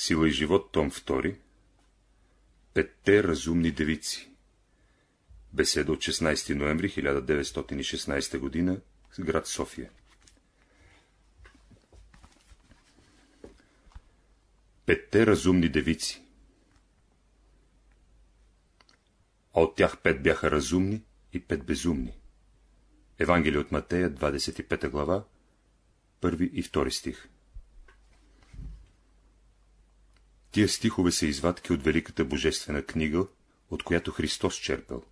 Сила и живот, том 2. Петте разумни девици. Беседа от 16 ноември 1916 г. с град София. Петте разумни девици. А от тях пет бяха разумни и пет безумни. Евангелие от Матея, 25 глава, първи и втори стих. Тия стихове са извадки от Великата Божествена книга, от която Христос черпел.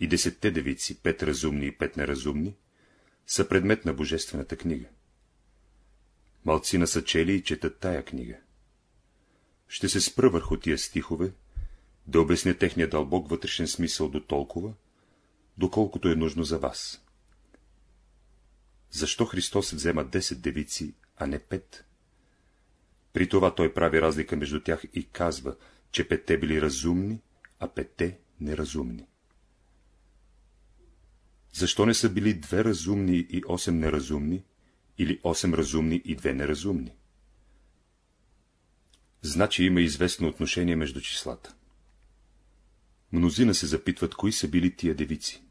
И десетте девици, пет разумни и пет неразумни, са предмет на Божествената книга. Малцина са чели и четат тая книга. Ще се спра върху тия стихове, да обясня техния дълбок вътрешен смисъл до толкова, доколкото е нужно за вас. Защо Христос взема 10 девици, а не пет? При това той прави разлика между тях и казва, че петте били разумни, а петте неразумни. Защо не са били две разумни и осем неразумни, или осем разумни и две неразумни? Значи има известно отношение между числата. Мнозина се запитват, кои са били тия девици.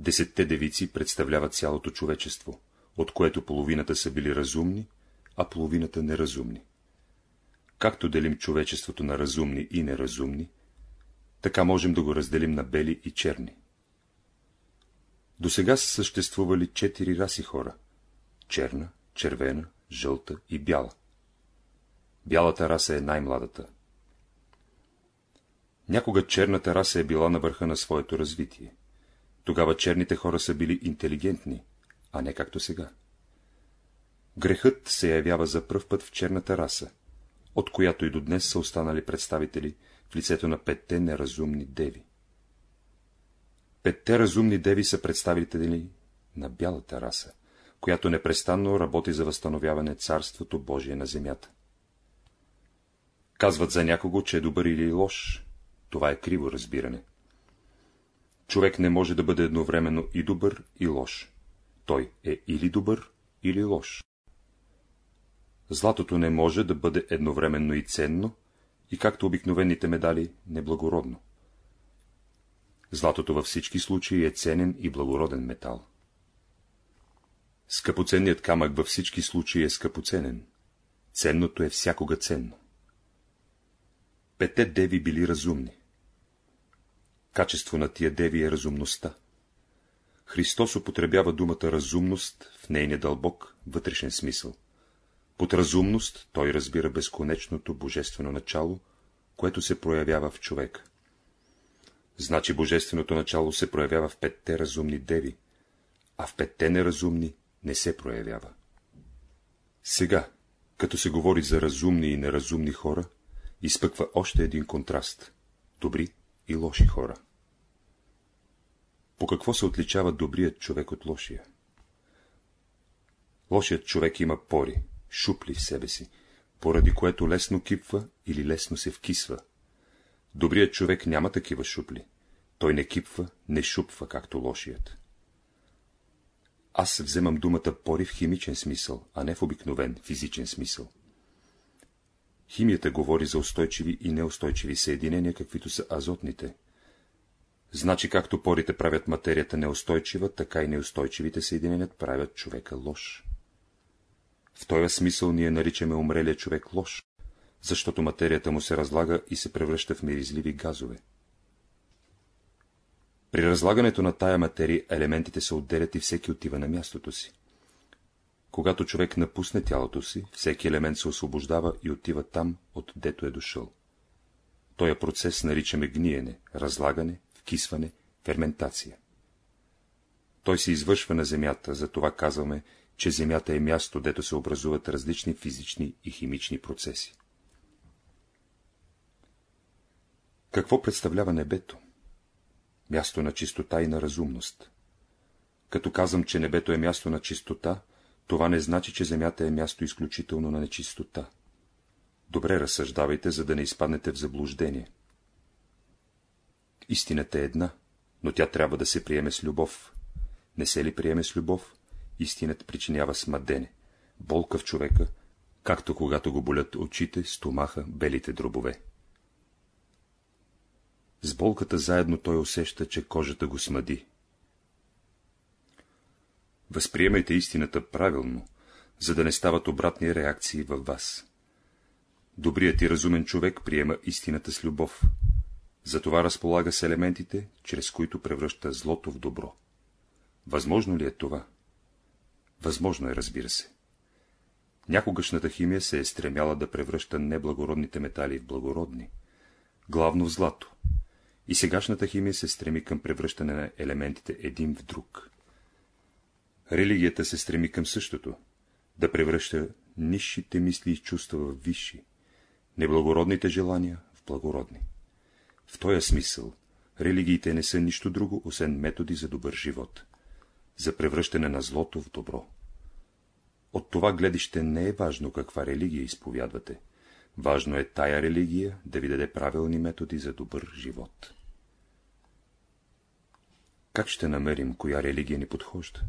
Десетте девици представляват цялото човечество, от което половината са били разумни, а половината неразумни. Както делим човечеството на разумни и неразумни, така можем да го разделим на бели и черни. До сега са съществували четири раси хора – черна, червена, жълта и бяла. Бялата раса е най-младата. Някога черната раса е била на върха на своето развитие. Тогава черните хора са били интелигентни, а не както сега. Грехът се явява за пръв път в черната раса, от която и до днес са останали представители в лицето на петте неразумни деви. Петте разумни деви са представители на бялата раса, която непрестанно работи за възстановяване Царството Божие на земята. Казват за някого, че е добър или лош. Това е криво разбиране. Човек не може да бъде едновременно и добър, и лош. Той е или добър, или лош. Златото не може да бъде едновременно и ценно, и както обикновените медали, неблагородно. Златото във всички случаи е ценен и благороден метал. Скъпоценният камък във всички случаи е скъпоценен. Ценното е всякога ценно. Пете деви били разумни. Качество на тия деви е разумността. Христос употребява думата разумност в нейния дълбок вътрешен смисъл. Под разумност той разбира безконечното божествено начало, което се проявява в човек. Значи божественото начало се проявява в петте разумни деви, а в петте неразумни не се проявява. Сега, като се говори за разумни и неразумни хора, изпъква още един контраст – добри и лоши хора. По какво се отличава добрият човек от лошия? Лошият човек има пори, шупли в себе си, поради което лесно кипва или лесно се вкисва. Добрият човек няма такива шупли. Той не кипва, не шупва, както лошият. Аз вземам думата пори в химичен смисъл, а не в обикновен физичен смисъл. Химията говори за устойчиви и неустойчиви съединения, каквито са азотните. Значи, както порите правят материята неустойчива, така и неустойчивите съединения правят човека лош. В този смисъл ние наричаме умрелия човек лош, защото материята му се разлага и се превръща в миризливи газове. При разлагането на тая материя елементите се отделят и всеки отива на мястото си. Когато човек напусне тялото си, всеки елемент се освобождава и отива там, отдето е дошъл. Тоя процес наричаме гниене, разлагане, вкисване, ферментация. Той се извършва на земята, затова казваме, че земята е място, дето се образуват различни физични и химични процеси. Какво представлява небето? Място на чистота и на разумност. Като казвам, че небето е място на чистота, това не значи, че земята е място изключително на нечистота. Добре разсъждавайте, за да не изпаднете в заблуждение. Истината е една, но тя трябва да се приеме с любов. Не се ли приеме с любов, истината причинява смъдене, болка в човека, както когато го болят очите, стомаха, белите дробове. С болката заедно той усеща, че кожата го смъди. Възприемайте истината правилно, за да не стават обратни реакции във вас. Добрият и разумен човек приема истината с любов. Затова разполага с елементите, чрез които превръща злото в добро. Възможно ли е това? Възможно е, разбира се. Някогашната химия се е стремяла да превръща неблагородните метали в благородни, главно в злато, и сегашната химия се стреми към превръщане на елементите един в друг. Религията се стреми към същото, да превръща нисшите мисли и чувства в висши, неблагородните желания в благородни. В този смисъл религиите не са нищо друго, освен методи за добър живот, за превръщане на злото в добро. От това гледище не е важно каква религия изповядвате. Важно е тая религия да ви даде правилни методи за добър живот. Как ще намерим, коя религия ни подхожда?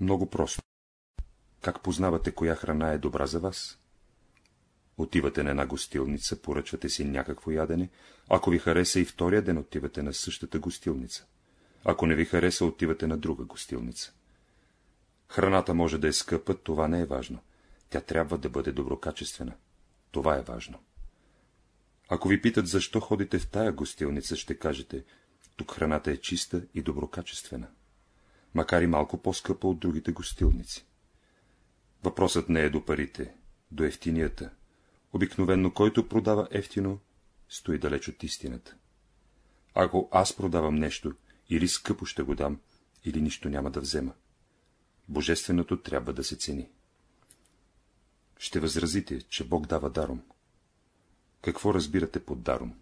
Много просто. Как познавате, коя храна е добра за вас? Отивате на една гостилница, поръчвате си някакво ядене, ако ви хареса и втория ден отивате на същата гостилница. Ако не ви хареса, отивате на друга гостилница. Храната може да е скъпа, това не е важно. Тя трябва да бъде доброкачествена. Това е важно. Ако ви питат, защо ходите в тая гостилница, ще кажете, тук храната е чиста и доброкачествена, макар и малко по-скъпа от другите гостилници. Въпросът не е до парите, до ефтинията. Обикновенно, който продава ефтино, стои далеч от истината. Ако аз продавам нещо, или скъпо ще го дам, или нищо няма да взема. Божественото трябва да се цени. Ще възразите, че Бог дава даром. Какво разбирате под даром?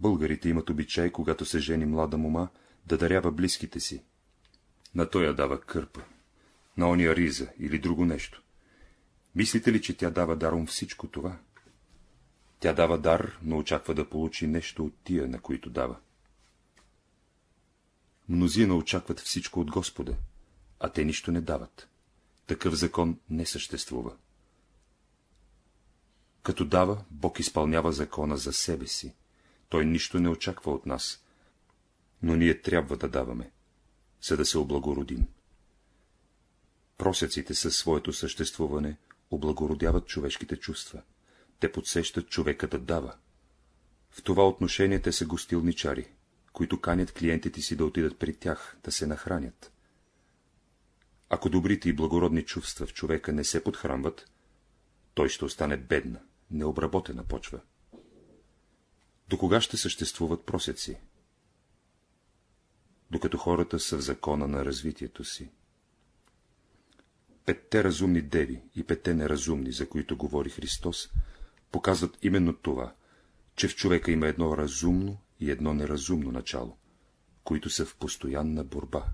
Българите имат обичай, когато се жени млада мома, да дарява близките си. На той я дава кърпа, на ония риза или друго нещо. Мислите ли, че тя дава даром всичко това? Тя дава дар, но очаква да получи нещо от тия, на които дава. Мнозина очакват всичко от Господа, а те нищо не дават. Такъв закон не съществува. Като дава, Бог изпълнява закона за себе си. Той нищо не очаква от нас, но ние трябва да даваме, за да се облагородим. Просеците със своето съществуване облагородяват човешките чувства. Те подсещат човека да дава. В това отношение те са гостилничари, които канят клиентите си да отидат при тях, да се нахранят. Ако добрите и благородни чувства в човека не се подхранват, той ще остане бедна, необработена почва. До кога ще съществуват просеци? Докато хората са в закона на развитието си. Петте разумни деви и петте неразумни, за които говори Христос, показват именно това, че в човека има едно разумно и едно неразумно начало, които са в постоянна борба.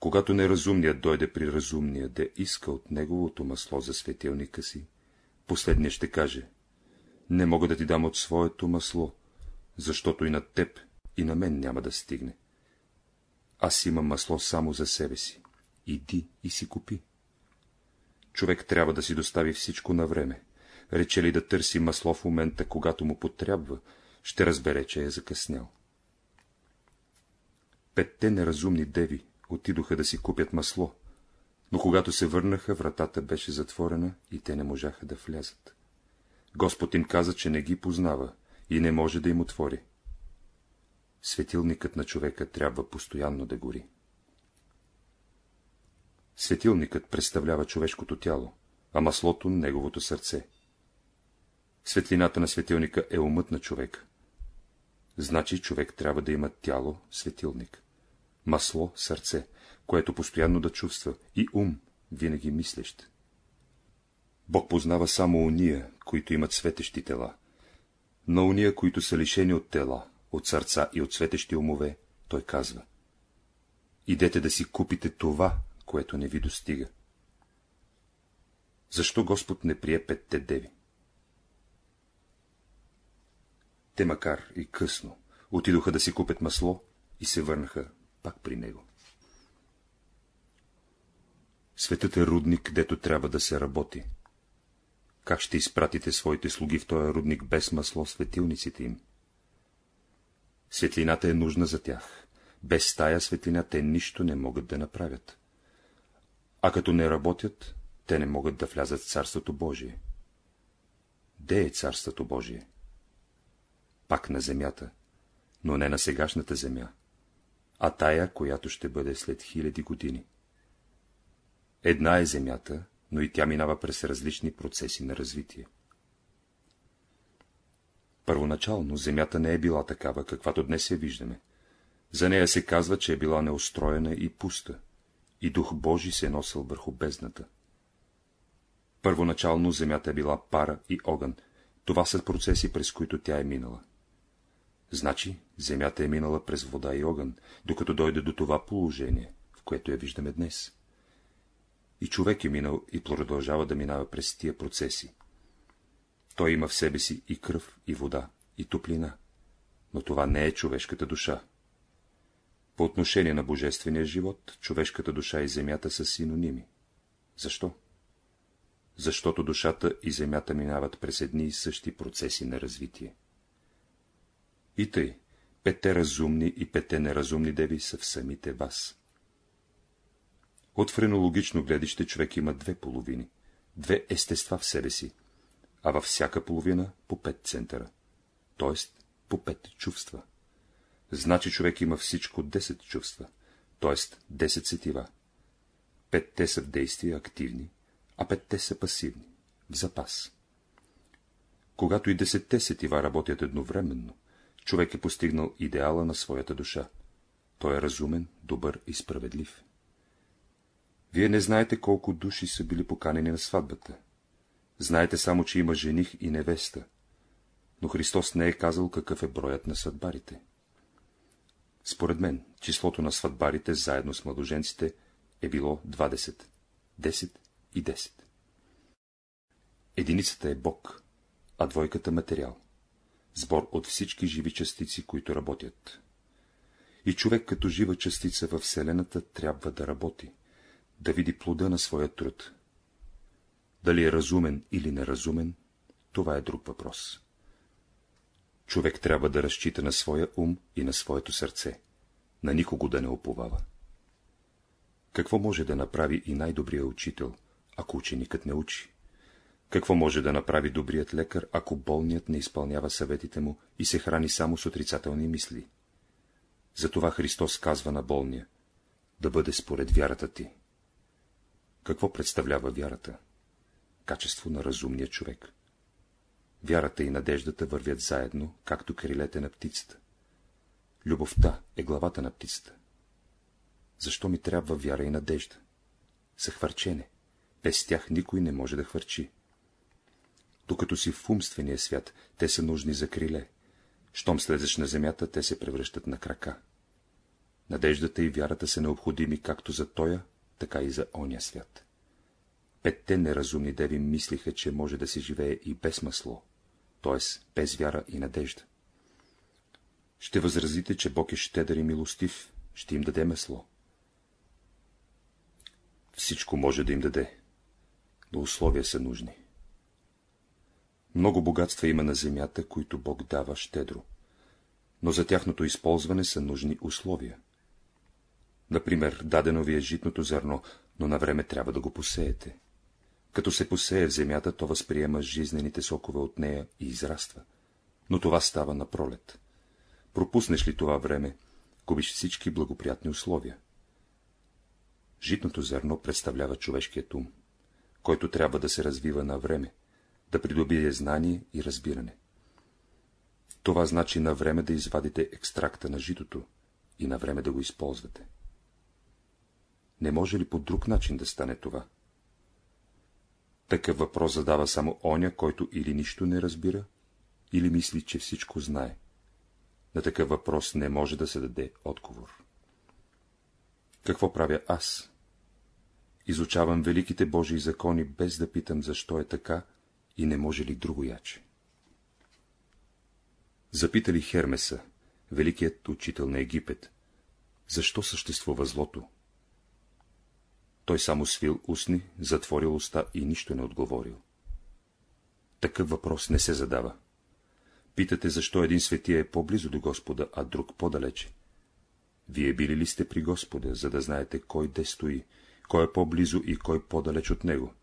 Когато неразумният дойде при разумния да иска от неговото масло за светилника си, последният ще каже — не мога да ти дам от своето масло, защото и на теб, и на мен няма да стигне. Аз имам масло само за себе си. Иди и си купи. Човек трябва да си достави всичко на време. Рече ли да търси масло в момента, когато му потрябва, ще разбере, че е закъснял. Петте неразумни деви отидоха да си купят масло, но когато се върнаха, вратата беше затворена и те не можаха да влязат. Господ им каза, че не ги познава и не може да им отвори. Светилникът на човека трябва постоянно да гори. Светилникът представлява човешкото тяло, а маслото — неговото сърце. Светлината на светилника е умът на човека. Значи човек трябва да има тяло, светилник, масло, сърце, което постоянно да чувства, и ум, винаги мислещ. Бог познава само уния, които имат светещи тела. На уния, които са лишени от тела, от сърца и от светещи умове, той казва. Идете да си купите това, което не ви достига. Защо Господ не прие петте деви? Те, макар и късно, отидоха да си купят масло и се върнаха пак при него. Светът е рудник, дето трябва да се работи. Как ще изпратите своите слуги в този рудник без масло светилниците им? Светлината е нужна за тях. Без тая светлина те нищо не могат да направят. А като не работят, те не могат да влязат в Царството Божие. Де е Царството Божие? Пак на земята, но не на сегашната земя, а тая, която ще бъде след хиляди години. Една е земята, но и тя минава през различни процеси на развитие. Първоначално земята не е била такава, каквато днес я виждаме. За нея се казва, че е била неустроена и пуста, и дух Божий се е носил върху бездната. Първоначално земята е била пара и огън. Това са процеси, през които тя е минала. Значи, земята е минала през вода и огън, докато дойде до това положение, в което я виждаме днес. И човек е минал и продължава да минава през тия процеси. Той има в себе си и кръв, и вода, и топлина, но това не е човешката душа. По отношение на божествения живот, човешката душа и земята са синоними. Защо? Защото душата и земята минават през едни и същи процеси на развитие. И тъй, пете разумни и пете неразумни деви са в самите вас. От френологично гледище човек има две половини, две естества в себе си, а във всяка половина по пет центъра, т.е. по пет чувства. Значи човек има всичко 10 чувства, т.е. 10 сетива. Петте са в действие активни, а петте са пасивни, в запас. Когато и десетте сетива работят едновременно, човек е постигнал идеала на своята душа. Той е разумен, добър и справедлив. Вие не знаете колко души са били поканени на сватбата. Знаете само, че има жених и невеста, но Христос не е казал какъв е броят на съдбарите. Според мен, числото на сватбарите заедно с младоженците е било 20, 10 и 10. Единицата е Бог, а двойката материал, сбор от всички живи частици, които работят. И човек като жива частица във Вселената трябва да работи, да види плода на своя труд. Дали е разумен или неразумен, това е друг въпрос. Човек трябва да разчита на своя ум и на своето сърце, на никого да не оповава. Какво може да направи и най-добрият учител, ако ученикът не учи? Какво може да направи добрият лекар, ако болният не изпълнява съветите му и се храни само с отрицателни мисли? Затова Христос казва на болния — да бъде според вярата ти. Какво представлява вярата? Качество на разумния човек. Вярата и надеждата вървят заедно, както крилете на птицата. Любовта е главата на птицата. Защо ми трябва вяра и надежда? Съхвърчене. Без тях никой не може да хвърчи. Докато си в умствения свят, те са нужни за криле. Щом слезеш на земята, те се превръщат на крака. Надеждата и вярата са необходими както за тоя, така и за оня свят. Петте неразумни деви мислиха, че може да се живее и без масло, т.е. без вяра и надежда. Ще възразите, че Бог е щедър и милостив, ще им даде масло. Всичко може да им даде, но условия са нужни. Много богатства има на земята, които Бог дава щедро, но за тяхното използване са нужни условия. Например, дадено ви е житното зърно, но на време трябва да го посеете. Като се посее в земята, то възприема жизнените сокове от нея и израства. Но това става на пролет. Пропуснеш ли това време, губиш всички благоприятни условия. Житното зърно представлява човешкият ум, който трябва да се развива на време, да придобие знание и разбиране. Това значи на време да извадите екстракта на житото и на време да го използвате. Не може ли по друг начин да стане това? Такъв въпрос задава само оня, който или нищо не разбира, или мисли, че всичко знае. На такъв въпрос не може да се даде отговор. Какво правя аз? Изучавам великите Божии закони, без да питам, защо е така и не може ли друго яче. Запитали Хермеса, великият учител на Египет, защо съществува злото? той само свил устни, затворил уста и нищо не отговорил. Такъв въпрос не се задава. Питате, защо един светия е по-близо до Господа, а друг по-далече. Вие били ли сте при Господа, за да знаете кой де стои, кой е по-близо и кой по-далеч от него?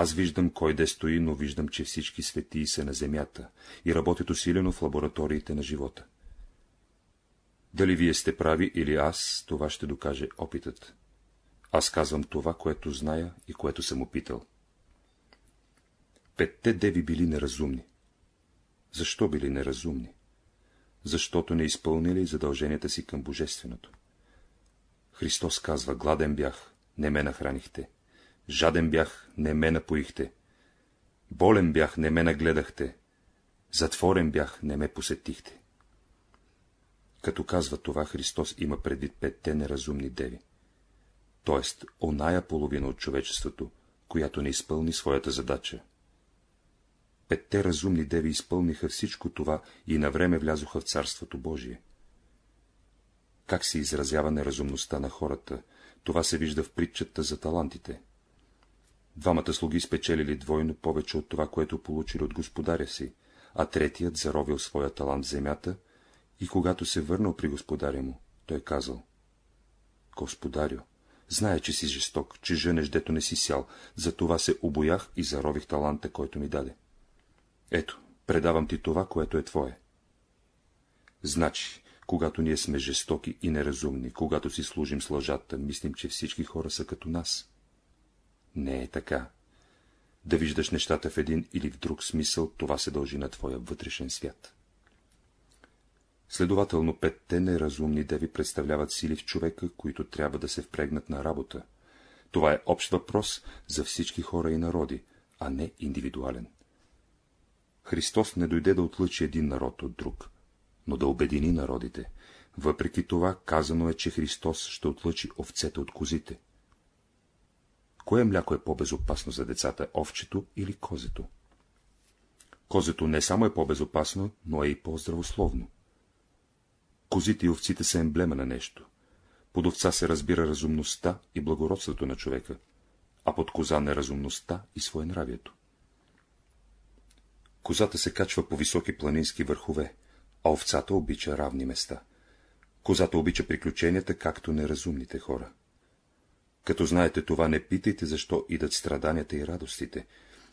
Аз виждам кой де стои, но виждам, че всички светии са на земята и работят усилено в лабораториите на живота. Дали вие сте прави или аз, това ще докаже опитът. Аз казвам това, което зная и което съм опитал. Петте деви били неразумни. Защо били неразумни? Защото не изпълнили задълженията си към Божественото. Христос казва, гладен бях, не ме нахранихте. Жаден бях, не ме напоихте. Болен бях, не ме нагледахте. Затворен бях, не ме посетихте. Като казва това, Христос има предвид петте неразумни деви. Тоест, оная половина от човечеството, която не изпълни своята задача. Петте разумни деви изпълниха всичко това и навреме влязоха в Царството Божие. Как се изразява неразумността на хората, това се вижда в притчата за талантите. Двамата слуги спечелили двойно повече от това, което получили от господаря си, а третият заровил своя талант в земята и когато се върнал при господаря му, той казал — Господарю, знае, че си жесток, че женеш, дето не си сял, затова се обоях и зарових таланта, който ми даде. Ето, предавам ти това, което е твое. Значи, когато ние сме жестоки и неразумни, когато си служим с лъжата, мислим, че всички хора са като нас. Не е така. Да виждаш нещата в един или в друг смисъл, това се дължи на твоя вътрешен свят. Следователно, петте неразумни деви представляват сили в човека, които трябва да се впрегнат на работа. Това е общ въпрос за всички хора и народи, а не индивидуален. Христос не дойде да отлъчи един народ от друг, но да обедини народите. Въпреки това казано е, че Христос ще отлъчи овцете от козите. Кое мляко е по-безопасно за децата, овчето или козето? Козето не само е по-безопасно, но е и по-здравословно. Козите и овците са емблема на нещо. Под овца се разбира разумността и благородството на човека, а под коза неразумността и своенравието. Козата се качва по високи планински върхове, а овцата обича равни места. Козата обича приключенията, както неразумните хора. Като знаете това, не питайте, защо идат страданията и радостите.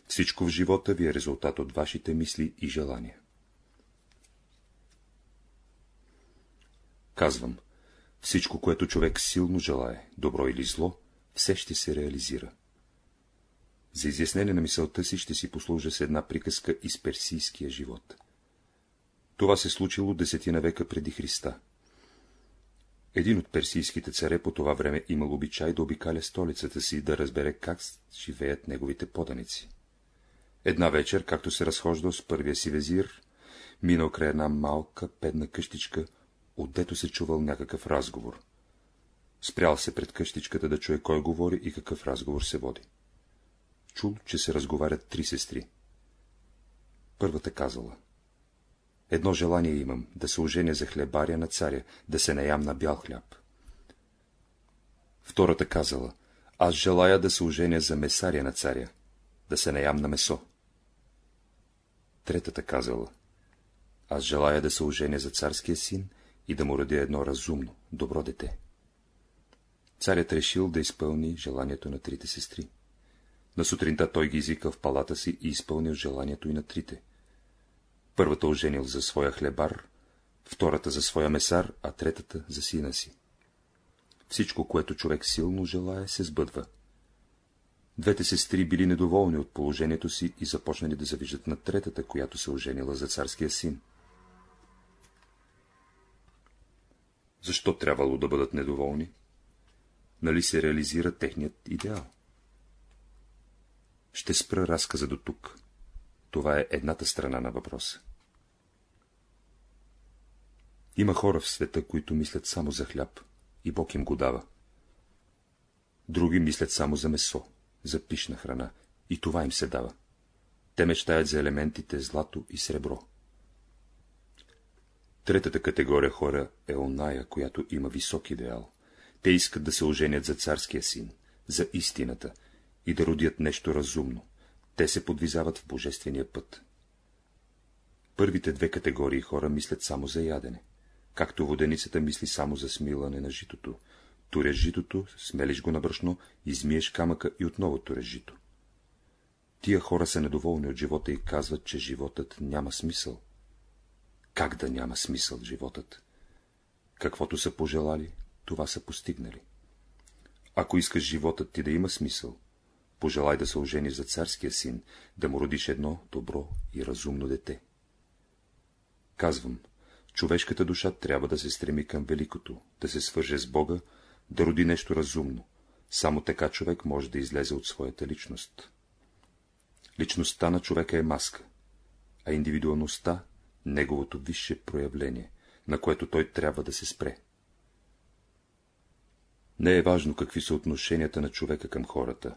Всичко в живота ви е резултат от вашите мисли и желания. Казвам, всичко, което човек силно желае, добро или зло, все ще се реализира. За изяснение на мисълта си ще си послужа с една приказка из персийския живот. Това се случило десетина века преди Христа. Един от персийските царе по това време имал обичай да обикаля столицата си, да разбере как живеят неговите поданици. Една вечер, както се разхождал с първия си везир, минал край една малка педна къщичка, отдето се чувал някакъв разговор. Спрял се пред къщичката да чуе кой говори и какъв разговор се води. Чул, че се разговарят три сестри. Първата казала. Едно желание имам, да се оженя за хлебаря на царя, да се наям на бял хляб. Втората казала, аз желая да се оженя за месаря на царя, да се наям на месо. Третата казала, аз желая да се оженя за царския син и да му роди едно разумно, добро дете. Царят решил да изпълни желанието на трите сестри. На сутринта той ги извикал в палата си и изпълнил желанието и на трите. Първата оженил за своя хлебар, втората за своя месар, а третата за сина си. Всичко, което човек силно желая, се сбъдва. Двете сестри били недоволни от положението си и започнали да завиждат на третата, която се оженила за царския син. Защо трябвало да бъдат недоволни? Нали се реализира техният идеал? Ще спра разказа до тук. Това е едната страна на въпроса. Има хора в света, които мислят само за хляб, и Бог им го дава. Други мислят само за месо, за пишна храна, и това им се дава. Те мечтаят за елементите злато и сребро. Третата категория хора е оная, която има висок идеал. Те искат да се оженят за царския син, за истината и да родят нещо разумно. Те се подвизават в божествения път. Първите две категории хора мислят само за ядене, както воденицата мисли само за смилане на житото. Туреш житото, смелиш го на брашно, измиеш камъка и отново туреш жито. Тия хора са недоволни от живота и казват, че животът няма смисъл. Как да няма смисъл животът? Каквото са пожелали, това са постигнали. Ако искаш животът ти да има смисъл, пожелай да се ожениш за царския син, да му родиш едно добро и разумно дете. Казвам, човешката душа трябва да се стреми към великото, да се свърже с Бога, да роди нещо разумно. Само така човек може да излезе от своята личност. Личността на човека е маска, а индивидуалността — неговото висше проявление, на което той трябва да се спре. Не е важно какви са отношенията на човека към хората,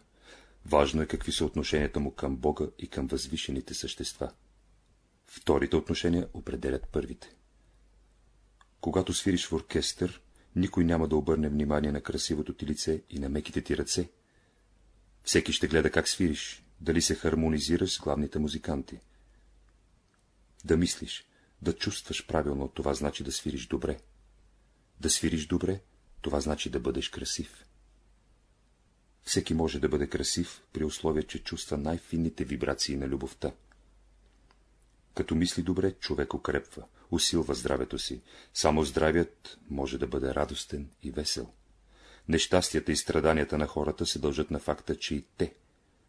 важно е какви са отношенията му към Бога и към възвишените същества. Вторите отношения определят първите. Когато свириш в оркестър, никой няма да обърне внимание на красивото ти лице и на меките ти ръце. Всеки ще гледа как свириш, дали се хармонизираш с главните музиканти. Да мислиш, да чувстваш правилно, това значи да свириш добре. Да свириш добре, това значи да бъдеш красив. Всеки може да бъде красив, при условие, че чувства най-финните вибрации на любовта. Като мисли добре, човек укрепва, усилва здравето си. Само здравият може да бъде радостен и весел. Нещастията и страданията на хората се дължат на факта, че и те,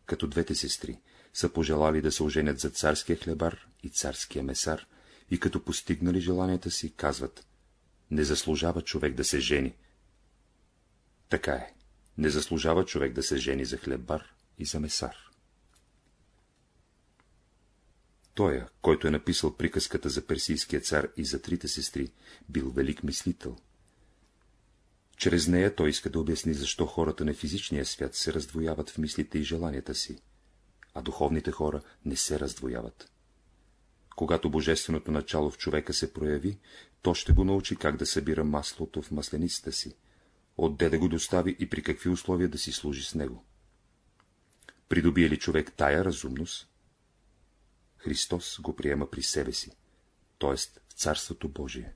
като двете сестри, са пожелали да се оженят за царския хлебар и царския месар, и като постигнали желанията си, казват, не заслужава човек да се жени. Така е, не заслужава човек да се жени за хлебар и за месар. Тоя, който е написал приказката за персийския цар и за трите сестри, бил велик мислител. Чрез нея той иска да обясни, защо хората на физичния свят се раздвояват в мислите и желанията си, а духовните хора не се раздвояват. Когато божественото начало в човека се прояви, то ще го научи как да събира маслото в масленицата си, отде да го достави и при какви условия да си служи с него. Придобие ли човек тая разумност, Христос го приема при себе си, т.е. в Царството Божие.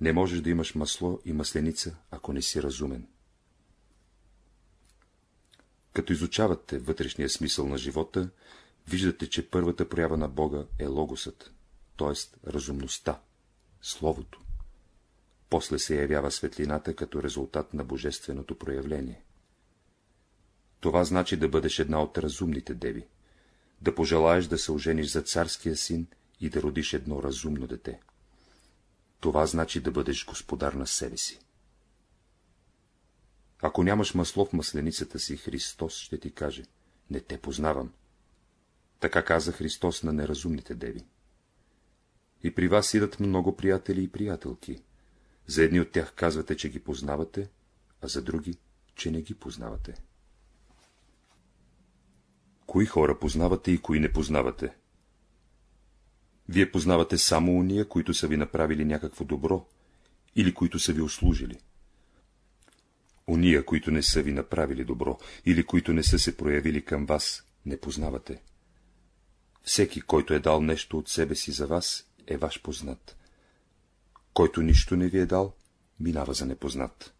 Не можеш да имаш масло и масленица, ако не си разумен. Като изучавате вътрешния смисъл на живота, виждате, че първата проява на Бога е логосът, т.е. разумността, Словото. После се явява светлината като резултат на божественото проявление. Това значи да бъдеш една от разумните деви да пожелаеш да се ожениш за царския син и да родиш едно разумно дете. Това значи да бъдеш господар на себе си. Ако нямаш масло в масленицата си, Христос ще ти каже, не те познавам. Така каза Христос на неразумните деви. И при вас идат много приятели и приятелки. За едни от тях казвате, че ги познавате, а за други, че не ги познавате. Кои хора познавате и кои не познавате? Вие познавате само уния, които са ви направили някакво добро или които са ви услужили. Уния, които не са ви направили добро или които не са се проявили към вас, не познавате. Всеки, който е дал нещо от себе си за вас, е ваш познат. Който нищо не ви е дал, минава за непознат.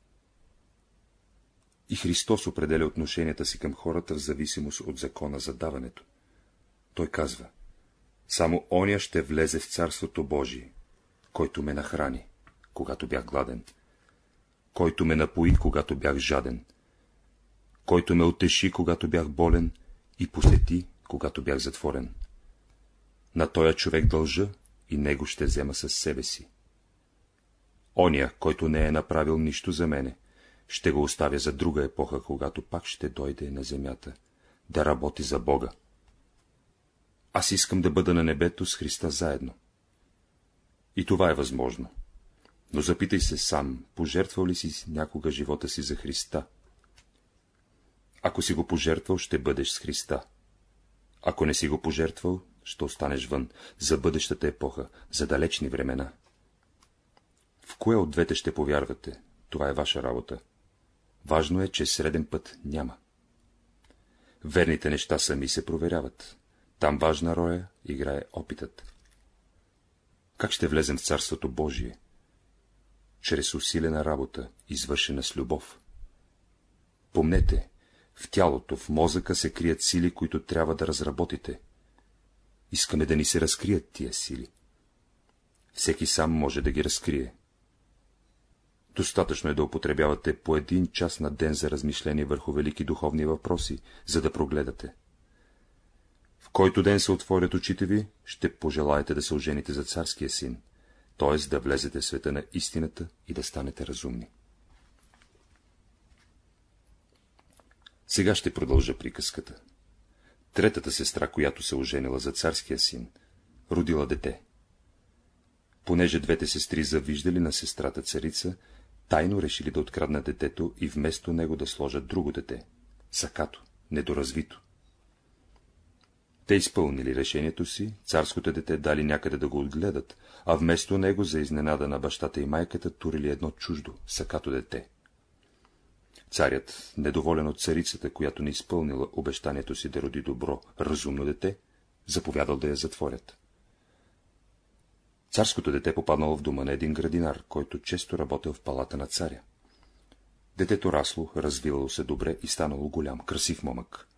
И Христос определя отношенията си към хората в зависимост от закона за даването. Той казва, само оня ще влезе в Царството Божие, който ме нахрани, когато бях гладен, който ме напои, когато бях жаден, който ме отеши, когато бях болен и посети, когато бях затворен. На тоя човек дължа и него ще взема със себе си. Оня, който не е направил нищо за мене, ще го оставя за друга епоха, когато пак ще дойде на земята, да работи за Бога. Аз искам да бъда на небето с Христа заедно. И това е възможно. Но запитай се сам, пожертвал ли си някога живота си за Христа? Ако си го пожертвал, ще бъдеш с Христа. Ако не си го пожертвал, ще останеш вън, за бъдещата епоха, за далечни времена. В кое от двете ще повярвате, това е ваша работа. Важно е, че среден път няма. Верните неща сами се проверяват. Там важна роля играе опитът. Как ще влезем в Царството Божие? Чрез усилена работа, извършена с любов. Помнете, в тялото, в мозъка се крият сили, които трябва да разработите. Искаме да ни се разкрият тия сили. Всеки сам може да ги разкрие. Достатъчно е да употребявате по един час на ден за размишление върху велики духовни въпроси, за да прогледате. В който ден се отворят очите ви, ще пожелаете да се ожените за царския син, т.е. да влезете в света на истината и да станете разумни. Сега ще продължа приказката. Третата сестра, която се оженила за царския син, родила дете. Понеже двете сестри завиждали на сестрата царица, тайно решили да откраднат детето и вместо него да сложат друго дете, сакато, недоразвито. Те изпълнили решението си, царското дете дали някъде да го отгледат, а вместо него за изненада на бащата и майката турили едно чуждо, сакато дете. Царят, недоволен от царицата, която не изпълнила обещанието си да роди добро, разумно дете, заповядал да я затворят. Царското дете попаднало в дома на един градинар, който често работил в палата на царя. Детето расло, развивало се добре и станало голям, красив момък.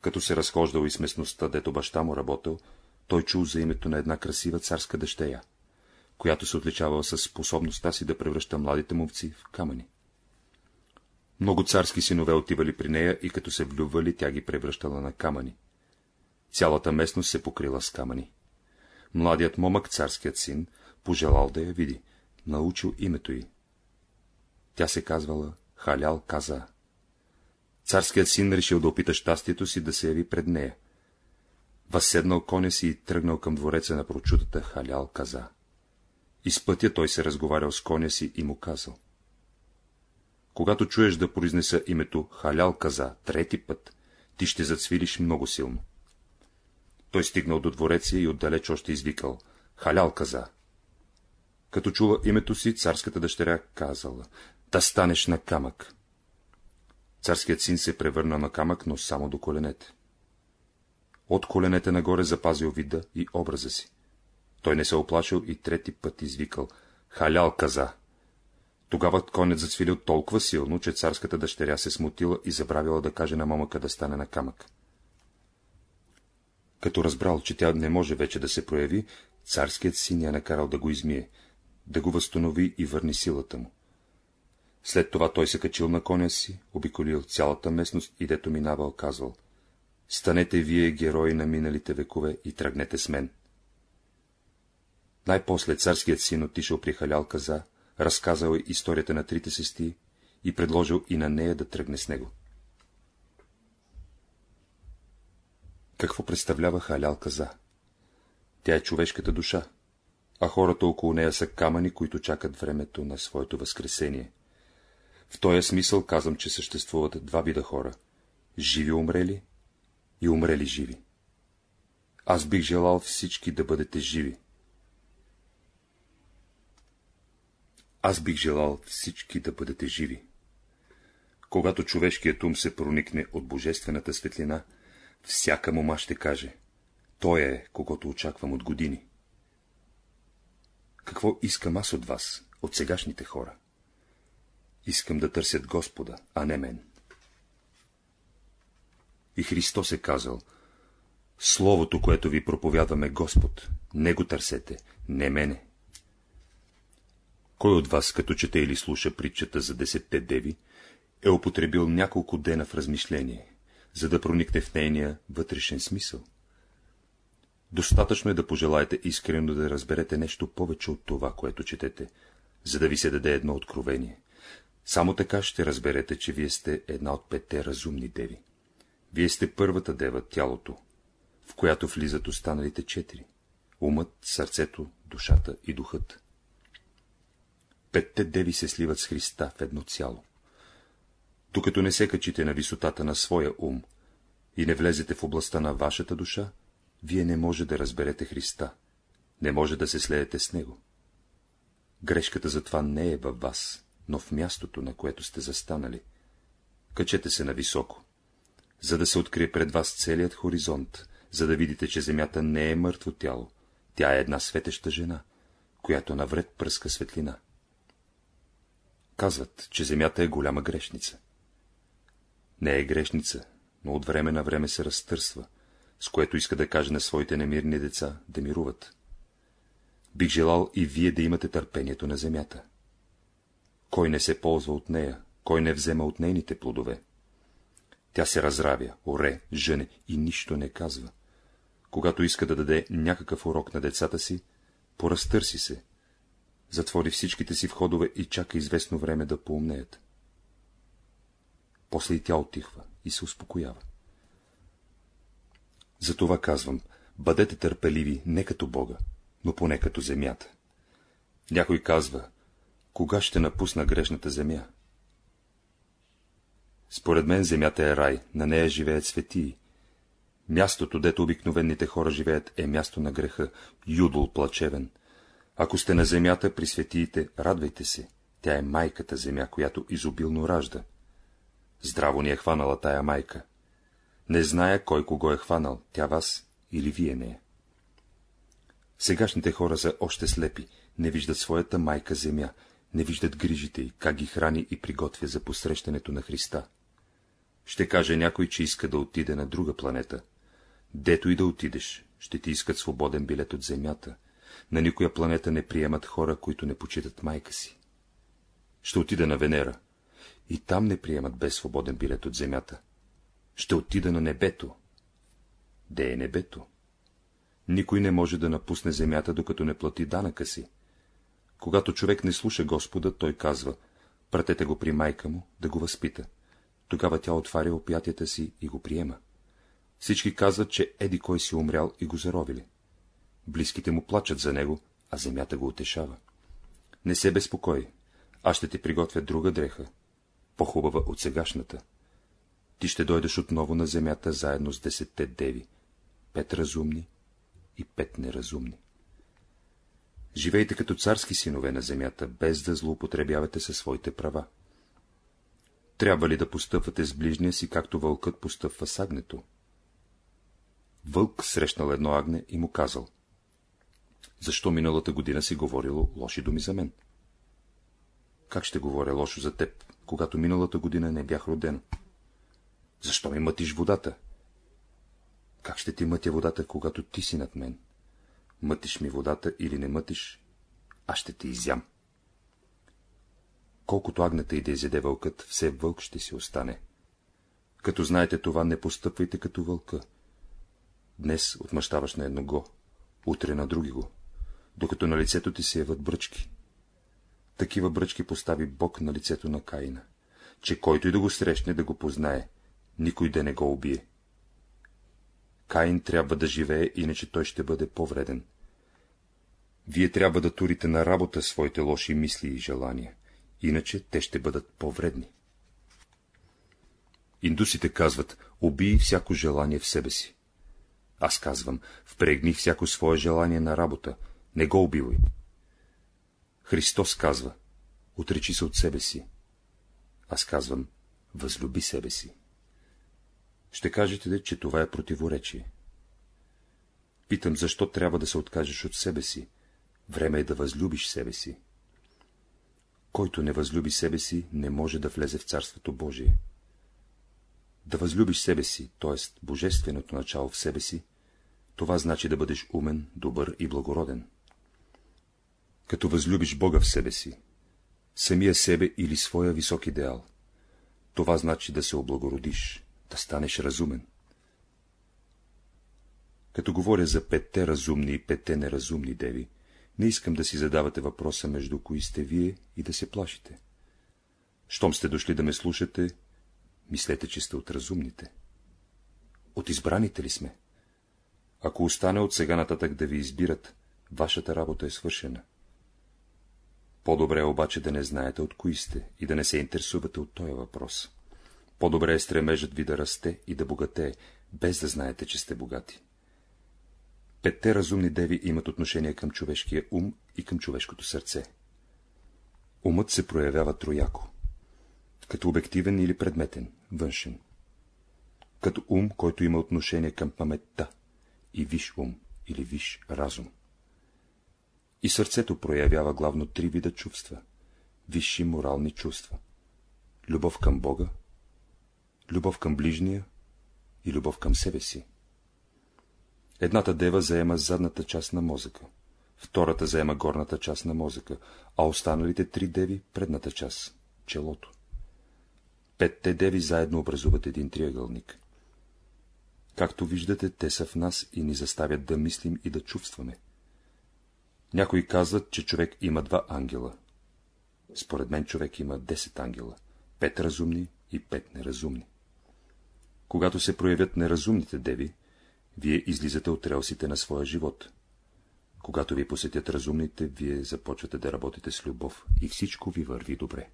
Като се разхождал из местността, дето баща му работил, той чул за името на една красива царска дъщеря, която се отличавала с способността си да превръща младите момци в камъни. Много царски синове отивали при нея и като се влюбвали, тя ги превръщала на камъни. Цялата местност се покрила с камъни. Младият момък, царският син, пожелал да я види, научил името й. Тя се казвала Халял Каза. Царският син решил да опита щастието си да се яви пред нея. Възседнал коня си и тръгнал към двореца на прочутата Халял Каза. Из пътя той се разговарял с коня си и му казал. Когато чуеш да произнеса името Халял Каза трети път, ти ще зацвилиш много силно. Той стигнал до двореция и отдалеч още извикал — Халял каза. Като чула името си, царската дъщеря казала — да станеш на камък. Царският син се превърна на камък, но само до коленете. От коленете нагоре запазил вида и образа си. Той не се оплашил и трети път извикал — Халял каза. Тогава конят зацвилил толкова силно, че царската дъщеря се смутила и забравила да каже на момъка да стане на камък. Като разбрал, че тя не може вече да се прояви, царският син я накарал да го измие, да го възстанови и върне силата му. След това той се качил на коня си, обиколил цялата местност и дето минавал, казвал — Станете вие, герои на миналите векове, и тръгнете с мен. Най-после царският син отишъл при халял каза, разказал историята на трите сести и предложил и на нея да тръгне с него. Какво представлява Халял Каза? Тя е човешката душа, а хората около нея са камъни, които чакат времето на своето възкресение. В този смисъл казвам, че съществуват два вида хора — живи умрели и умрели живи. Аз бих желал всички да бъдете живи. Аз бих желал всички да бъдете живи. Когато човешкият ум се проникне от божествената светлина, всяка мома ще каже. Той е, когато очаквам от години. Какво искам аз от вас, от сегашните хора? Искам да търсят Господа, а не мен. И Христос е казал, Словото, което ви проповядваме Господ, не го търсете, не мене. Кой от вас, като чете или слуша притчата за десетте деви, е употребил няколко дена в размишление, за да проникне в нейния вътрешен смисъл. Достатъчно е да пожелаете искрено да разберете нещо повече от това, което четете, за да ви се даде едно откровение. Само така ще разберете, че вие сте една от петте разумни деви. Вие сте първата дева, тялото, в която влизат останалите четири — умът, сърцето, душата и духът. Петте деви се сливат с Христа в едно цяло докато не се качите на висотата на своя ум и не влезете в областта на вашата душа, вие не може да разберете Христа, не може да се слеете с Него. Грешката за това не е във вас, но в мястото, на което сте застанали. качете се нависоко, за да се открие пред вас целият хоризонт, за да видите, че земята не е мъртво тяло, тя е една светеща жена, която навред пръска светлина. Казват, че земята е голяма грешница. Не е грешница, но от време на време се разтърсва, с което иска да каже на своите немирни деца да мируват. Бих желал и вие да имате търпението на земята. Кой не се ползва от нея, кой не взема от нейните плодове? Тя се разравя, оре, жене и нищо не казва. Когато иска да даде някакъв урок на децата си, поразтърси се, затвори всичките си входове и чака известно време да поумнеят. После и тя отихва и се успокоява. Затова казвам, бъдете търпеливи не като Бога, но поне като земята. Някой казва, кога ще напусна грешната земя? Според мен земята е рай, на нея живеят светии. Мястото, дето обикновените хора живеят, е място на греха, юдол плачевен. Ако сте на земята при светиите, радвайте се, тя е майката земя, която изобилно ражда. Здраво ни е хванала тая майка. Не зная кой кого е хванал, тя вас или вие нея. Сегашните хора са още слепи, не виждат своята майка земя, не виждат грижите й, как ги храни и приготвя за посрещането на Христа. Ще каже някой, че иска да отиде на друга планета. Дето и да отидеш, ще ти искат свободен билет от земята. На никоя планета не приемат хора, които не почитат майка си. Ще отида на Венера. И там не приемат без свободен билет от земята. Ще отида на небето. Де е небето? Никой не може да напусне земята, докато не плати данъка си. Когато човек не слуша Господа, той казва, пратете го при майка му, да го възпита. Тогава тя отваря опятията си и го приема. Всички казват, че еди кой си умрял и го заровили. Близките му плачат за него, а земята го утешава. Не се безпокой, аз ще ти приготвя друга дреха, по-хубава от сегашната. Ти ще дойдеш отново на земята заедно с десетте деви, пет разумни и пет неразумни. Живейте като царски синове на земята, без да злоупотребявате със своите права. Трябва ли да постъпвате с ближния си, както вълкът постъпва с агнето? Вълк срещнал едно агне и му казал. Защо миналата година си говорило лоши думи за мен? Как ще говоря лошо за теб, когато миналата година не бях роден? Защо ми мътиш водата? Как ще ти мътя водата, когато ти си над мен? Мътиш ми водата или не мътиш, аз ще те изям. Колкото агнета и да изяде вълкът, все вълк ще си остане. Като знаете това, не постъпвайте като вълка. Днес отмъщаваш на едного, утре на други го, докато на лицето ти се яват бръчки. Такива бръчки постави Бог на лицето на Каина, че който и да го срещне, да го познае, никой да не го убие. Каин трябва да живее, иначе той ще бъде повреден. Вие трябва да турите на работа своите лоши мисли и желания, иначе те ще бъдат повредни. Индусите казват, убий всяко желание в себе си. Аз казвам, впрегни всяко свое желание на работа, не го убивай. Христос казва, отречи се от себе си. Аз казвам, възлюби себе си. Ще кажете, че това е противоречие. Питам, защо трябва да се откажеш от себе си? Време е да възлюбиш себе си. Който не възлюби себе си, не може да влезе в Царството Божие. Да възлюбиш себе си, т.е. божественото начало в себе си, това значи да бъдеш умен, добър и благороден. Като възлюбиш Бога в себе си, самия себе или своя висок идеал, това значи да се облагородиш, да станеш разумен. Като говоря за петте разумни и петте неразумни деви, не искам да си задавате въпроса между кои сте вие и да се плашите. Щом сте дошли да ме слушате, мислете, че сте от разумните. От избраните ли сме? Ако остане от сега нататък да ви избират, вашата работа е свършена. По-добре е обаче да не знаете от кои сте и да не се интересувате от този въпрос. По-добре е стремежът ви да расте и да богатее, без да знаете, че сте богати. Петте разумни деви имат отношение към човешкия ум и към човешкото сърце. Умът се проявява трояко. Като обективен или предметен, външен. Като ум, който има отношение към паметта, и виш ум, или виш разум. И сърцето проявява главно три вида чувства, висши морални чувства. Любов към Бога, любов към ближния и любов към себе си. Едната дева заема задната част на мозъка, втората заема горната част на мозъка, а останалите три деви — предната част, челото. Петте деви заедно образуват един триъгълник. Както виждате, те са в нас и ни заставят да мислим и да чувстваме. Някои казват, че човек има два ангела. Според мен човек има 10 ангела, пет разумни и пет неразумни. Когато се проявят неразумните деви, вие излизате от релсите на своя живот. Когато ви посетят разумните, вие започвате да работите с любов и всичко ви върви добре.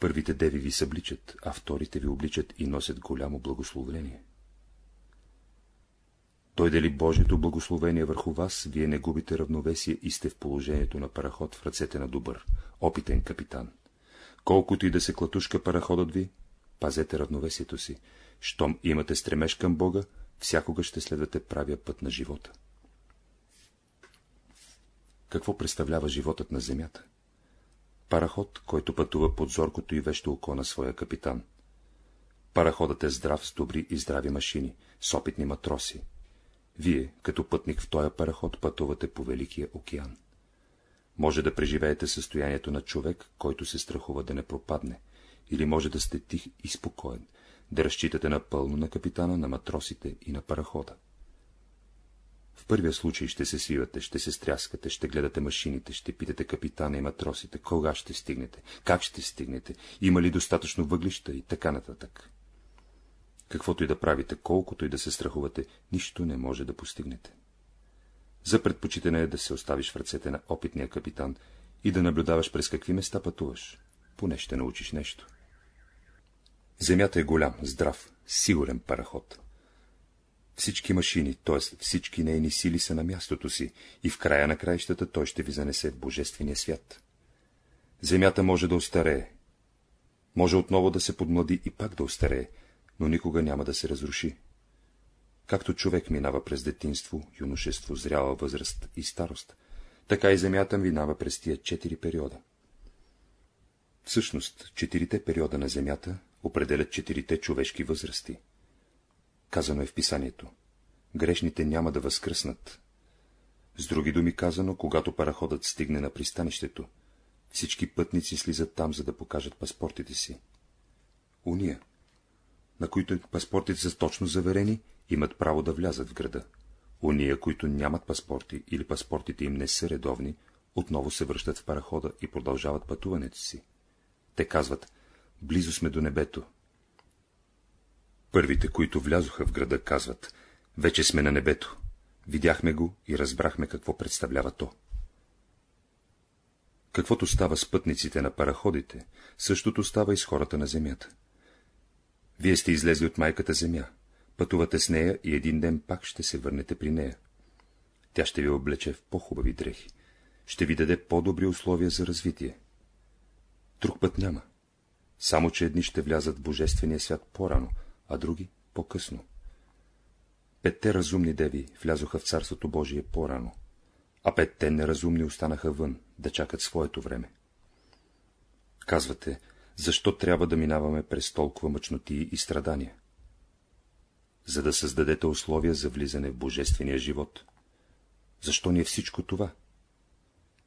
Първите деви ви събличат, а вторите ви обличат и носят голямо благословение. Дойде ли Божието благословение върху вас, вие не губите равновесие и сте в положението на параход в ръцете на добър, опитен капитан. Колкото и да се клатушка параходът ви, пазете равновесието си. Щом имате стремеж към Бога, всякога ще следвате правия път на живота. Какво представлява животът на земята? Параход, който пътува под зоркото и вещо око на своя капитан. Параходът е здрав с добри и здрави машини, с опитни матроси. Вие, като пътник в този параход, пътувате по Великия океан. Може да преживеете състоянието на човек, който се страхува да не пропадне, или може да сте тих и спокоен, да разчитате напълно на капитана, на матросите и на парахода. В първия случай ще се свивате, ще се стряскате, ще гледате машините, ще питате капитана и матросите, кога ще стигнете, как ще стигнете, има ли достатъчно въглища и така нататък. Каквото и да правите, колкото и да се страхувате, нищо не може да постигнете. За предпочитане е да се оставиш в ръцете на опитния капитан и да наблюдаваш през какви места пътуваш. Поне ще научиш нещо. Земята е голям, здрав, сигурен параход. Всички машини, т.е. всички нейни сили са на мястото си и в края на краищата той ще ви занесе в божествения свят. Земята може да остарее. Може отново да се подмлади и пак да остарее, но никога няма да се разруши. Както човек минава през детинство, юношество, зряла възраст и старост, така и земята минава през тия четири периода. Всъщност, четирите периода на земята определят четирите човешки възрасти. Казано е в писанието. Грешните няма да възкръснат. С други думи казано, когато параходът стигне на пристанището, всички пътници слизат там, за да покажат паспортите си. Уния, на които паспортите са точно заверени, имат право да влязат в града. Уния, които нямат паспорти или паспортите им не са редовни, отново се връщат в парахода и продължават пътуването си. Те казват, близо сме до небето. Първите, които влязоха в града, казват, вече сме на небето. Видяхме го и разбрахме какво представлява то. Каквото става с пътниците на параходите, същото става и с хората на земята. Вие сте излезли от майката земя, пътувате с нея и един ден пак ще се върнете при нея. Тя ще ви облече в по-хубави дрехи, ще ви даде по-добри условия за развитие. Друг път няма. Само, че едни ще влязат в Божествения свят по-рано, а други — по-късно. Петте разумни деви влязоха в Царството Божие по-рано, а петте неразумни останаха вън, да чакат своето време. Казвате, защо трябва да минаваме през толкова мъчноти и страдания? За да създадете условия за влизане в Божествения живот. Защо ни е всичко това?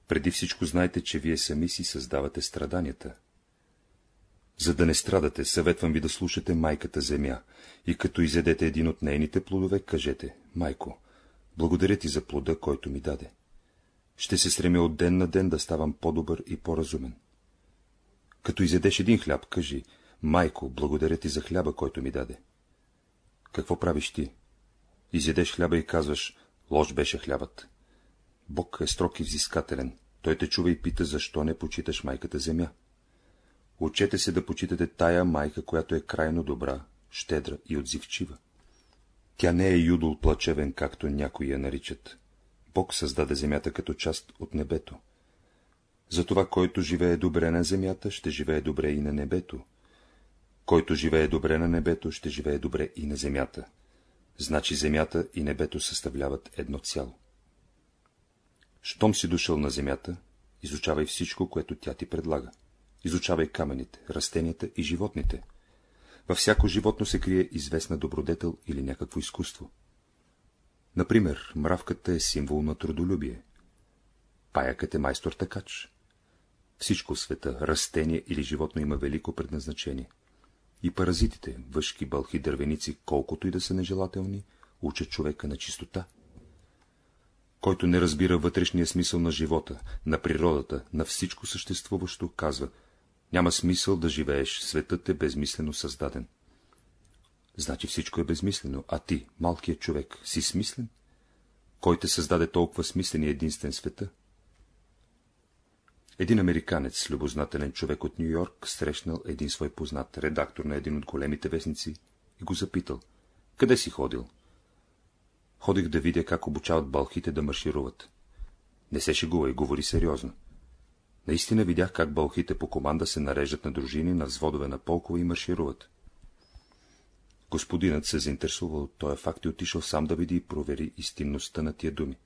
Преди всичко знайте, че вие сами си създавате страданията. За да не страдате, съветвам ви да слушате майката земя и като изедете един от нейните плодове, кажете, майко, благодаря ти за плода, който ми даде. Ще се стремя от ден на ден да ставам по-добър и по-разумен. Като изедеш един хляб, кажи, майко, благодаря ти за хляба, който ми даде. Какво правиш ти? Изедеш хляба и казваш, лош беше хлябът. Бог е строг и взискателен. Той те чува и пита, защо не почиташ майката земя. Учете се да почитате тая майка, която е крайно добра, щедра и отзивчива. Тя не е юдол плачевен, както някои я наричат. Бог създаде земята като част от небето. Затова, който живее добре на земята, ще живее добре и на небето. Който живее добре на небето, ще живее добре и на земята. Значи земята и небето съставляват едно цяло. Щом си дошъл на земята, изучавай всичко, което тя ти предлага. Изучавай камъните, растенията и животните. Във всяко животно се крие известна добродетел или някакво изкуство. Например, мравката е символ на трудолюбие. Паякът е майстор-такач. Всичко в света, растение или животно има велико предназначение. И паразитите, въшки, бълхи, дървеници, колкото и да са нежелателни, учат човека на чистота. Който не разбира вътрешния смисъл на живота, на природата, на всичко съществуващо, казва, няма смисъл да живееш, светът е безмислено създаден. Значи всичко е безмислено, а ти, малкият човек, си смислен? Кой те създаде толкова смислен и единствен света? Един американец, любознателен човек от Нью-Йорк, срещнал един свой познат, редактор на един от големите вестници, и го запитал. Къде си ходил? Ходих да видя как обучават бълхите да маршируват. Не се шегува и говори сериозно. Наистина видях как бълхите по команда се нареждат на дружини, на взводове на полкове и маршируват. Господинът се заинтересувал от този факт и отишъл сам да види и провери истинността на тия думи.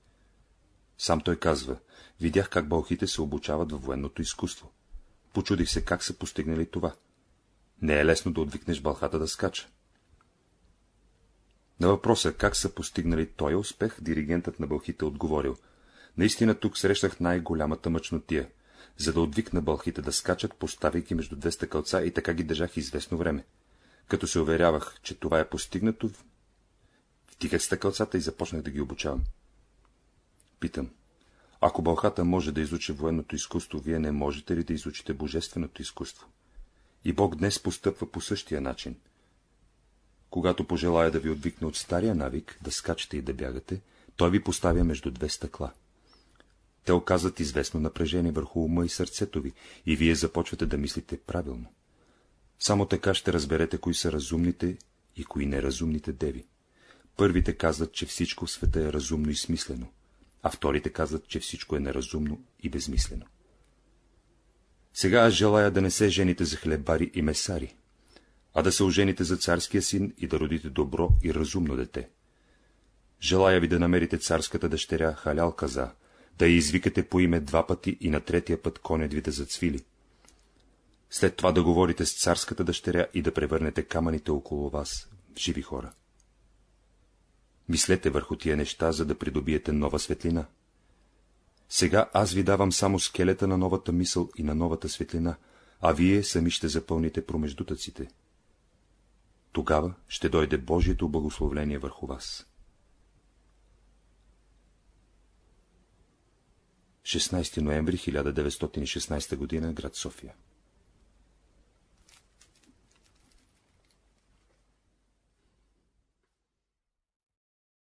Сам той казва, видях как бълхите се обучават във военното изкуство. Почудих се как са постигнали това. Не е лесно да отвикнеш бълхата да скача. На въпроса, как са постигнали този успех, диригентът на бълхите отговорил. Наистина тук срещах най-голямата мъчнотия. За да отвикна бълхите да скачат, поставяйки между две стъкълца и така ги държах известно време. Като се уверявах, че това е постигнато, втигах стъкълцата и започнах да ги обучавам. Питам. Ако бълхата може да изучи военното изкуство, вие не можете ли да изучите божественото изкуство? И Бог днес постъпва по същия начин. Когато пожелая да ви отвикне от стария навик, да скачате и да бягате, той ви поставя между две стъкла. Те оказват известно напрежение върху ума и сърцето ви, и вие започвате да мислите правилно. Само така ще разберете, кои са разумните и кои неразумните деви. Първите казват, че всичко в света е разумно и смислено, а вторите казват, че всичко е неразумно и безмислено. Сега аз желая да не се жените за хлебари и месари, а да се ожените за царския син и да родите добро и разумно дете. Желая ви да намерите царската дъщеря Халял Каза, да я извикате по име два пъти и на третия път конят ви да зацвили. След това да говорите с царската дъщеря и да превърнете камъните около вас в живи хора. Мислете върху тия неща, за да придобиете нова светлина. Сега аз ви давам само скелета на новата мисъл и на новата светлина, а вие сами ще запълните промеждутъците. Тогава ще дойде Божието благословление върху вас. 16 ноември 1916 г. град София